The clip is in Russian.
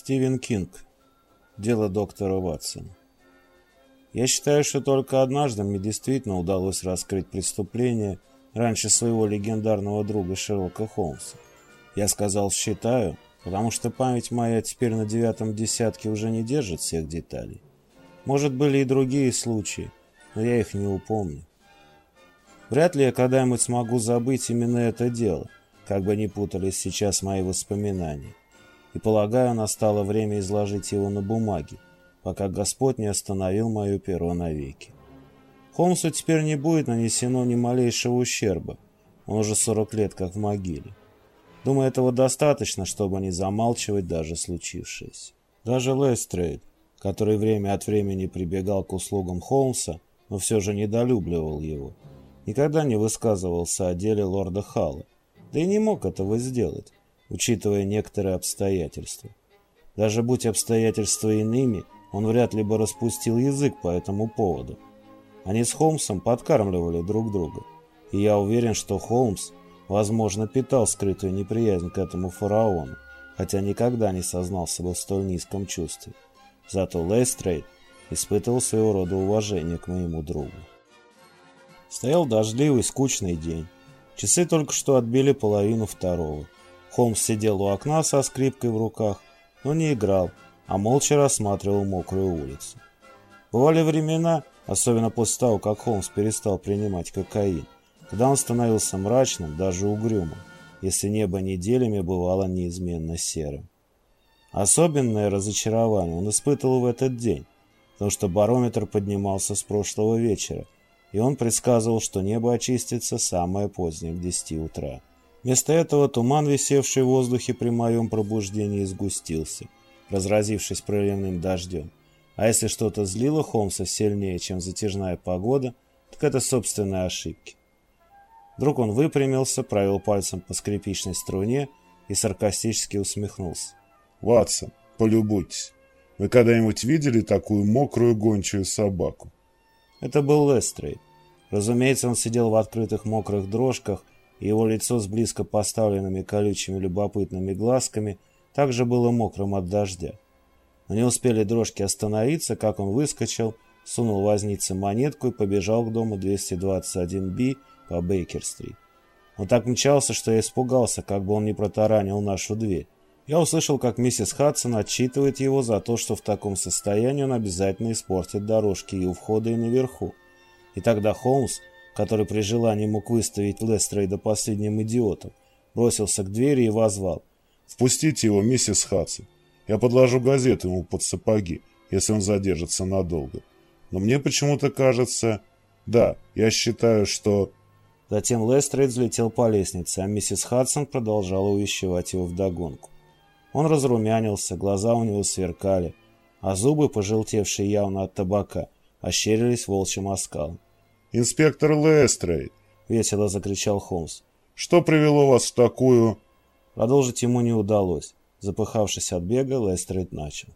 Стивен Кинг. Дело доктора Ватсона. Я считаю, что только однажды мне действительно удалось раскрыть преступление раньше своего легендарного друга Шерлока Холмса. Я сказал «считаю», потому что память моя теперь на девятом десятке уже не держит всех деталей. Может, были и другие случаи, но я их не упомню. Вряд ли я когда-нибудь смогу забыть именно это дело, как бы ни путались сейчас мои воспоминания. И полагаю, настало время изложить его на бумаге, пока Господь не остановил мое перо навеки. Холмсу теперь не будет нанесено ни малейшего ущерба. Он уже 40 лет как в могиле. Думаю, этого достаточно, чтобы не замалчивать даже случившееся. Даже Лестрейд, который время от времени прибегал к услугам Холмса, но все же недолюбливал его, никогда не высказывался о деле лорда Халла, да и не мог этого сделать, учитывая некоторые обстоятельства. Даже будь обстоятельства иными, он вряд ли бы распустил язык по этому поводу. Они с Холмсом подкармливали друг друга, и я уверен, что Холмс, возможно, питал скрытую неприязнь к этому фараону, хотя никогда не сознался бы в столь низком чувстве. Зато Лестрейд испытывал своего рода уважение к моему другу. Стоял дождливый, скучный день. Часы только что отбили половину второго. Холмс сидел у окна со скрипкой в руках, но не играл, а молча рассматривал мокрую улицу. Бывали времена, особенно после того, как Холмс перестал принимать кокаин, когда он становился мрачным, даже угрюмым, если небо неделями бывало неизменно серым. Особенное разочарование он испытывал в этот день, потому что барометр поднимался с прошлого вечера, и он предсказывал, что небо очистится самое позднее к 10 утра. Вместо этого туман, висевший в воздухе при моем пробуждении, сгустился, разразившись проливным дождем. А если что-то злило Холмса сильнее, чем затяжная погода, так это собственные ошибки. Вдруг он выпрямился, провел пальцем по скрипичной струне и саркастически усмехнулся. «Ватсон, полюбуйтесь, вы когда-нибудь видели такую мокрую гончую собаку?» Это был Лестрейд. Разумеется, он сидел в открытых мокрых дрожках, его лицо с близко поставленными колючими любопытными глазками также было мокрым от дождя. Но не успели дрожки остановиться, как он выскочил, сунул вознице монетку и побежал к дому 221-Б по Бейкер-стрит. Он так мчался, что я испугался, как бы он не протаранил нашу дверь. Я услышал, как миссис Хадсон отчитывает его за то, что в таком состоянии он обязательно испортит дорожки и у входа, и наверху. И тогда Холмс, который при желании мог выставить Лестрейда последним идиотом, бросился к двери и возвал. «Впустите его, миссис Хадсон. Я подложу газету ему под сапоги, если он задержится надолго. Но мне почему-то кажется... Да, я считаю, что...» Затем Лестрейд взлетел по лестнице, а миссис Хадсон продолжала увещевать его вдогонку. Он разрумянился, глаза у него сверкали, а зубы, пожелтевшие явно от табака, ощерились волчьим оскалом. «Инспектор Лестрейд!» — весело закричал Холмс. «Что привело вас в такую...» Продолжить ему не удалось. Запыхавшись от бега, Лестрейд начал.